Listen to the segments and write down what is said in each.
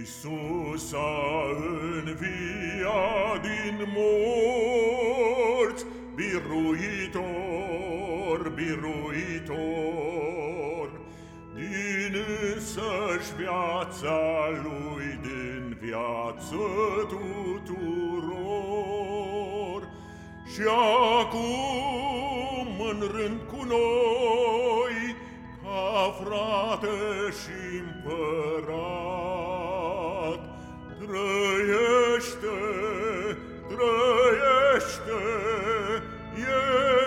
Iisus a înviat din morți, biruitor, biruitor, din însăși viața lui, din viață tuturor. Și acum în rând cu noi, ca frate și împărat, Trăiește, trăiește, e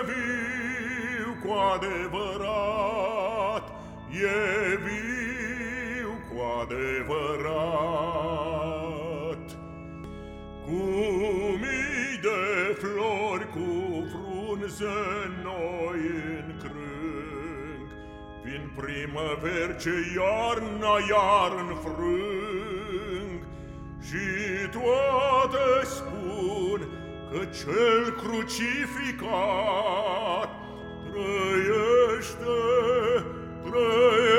viu cu adevărat, e viu cu adevărat. Cu mii de flori, cu frunze noi în crâng, Vin primăveri ce iarna iar înfrâng, Și toate spun că cel crucificat Trăiește, trăiește,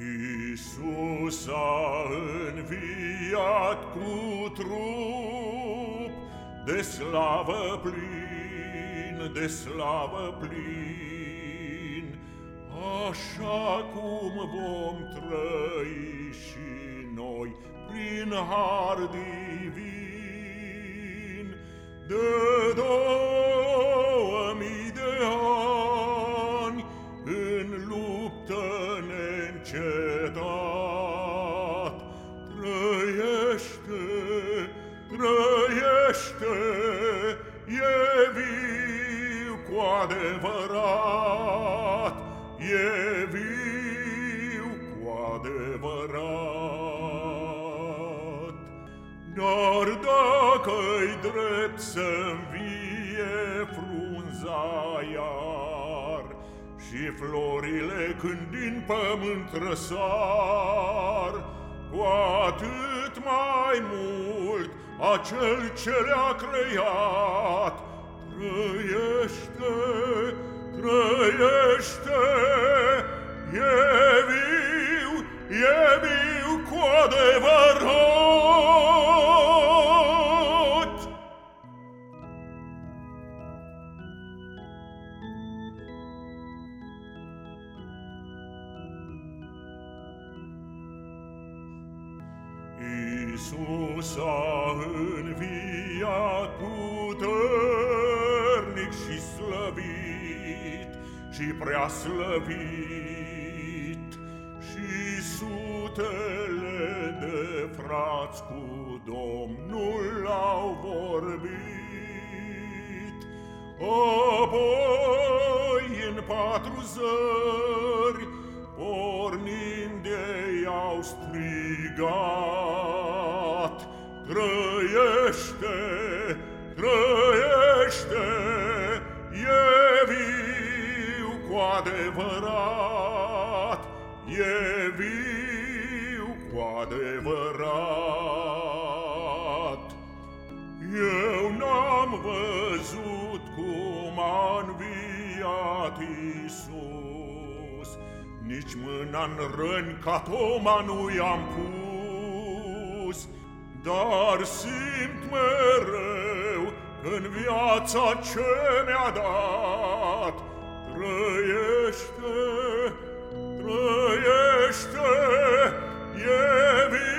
Iisus a înviat cu trup de slavă plin, de slavă plin, așa cum vom trăi și noi prin har divin. De dor dacă-i drept să învie frunza iar Și florile când din pământ răsar, Cu atât mai mult acel ce le-a creat Trăiește, trăiește, Iisus a înviat puternic și slăvit și prea slăvit și sutele de frați cu Domnul au vorbit. Apoi în patru zări pornind ei au strigat, Trăiește, trăiește, e viu cu adevărat, e viu cu adevărat. Eu n-am văzut cum a înviat Iisus, Nici mâna-n răni ca Toma nu i-am pus, dar simt mereu în viața ce mi-a dat Trăiește, trăiește, e viața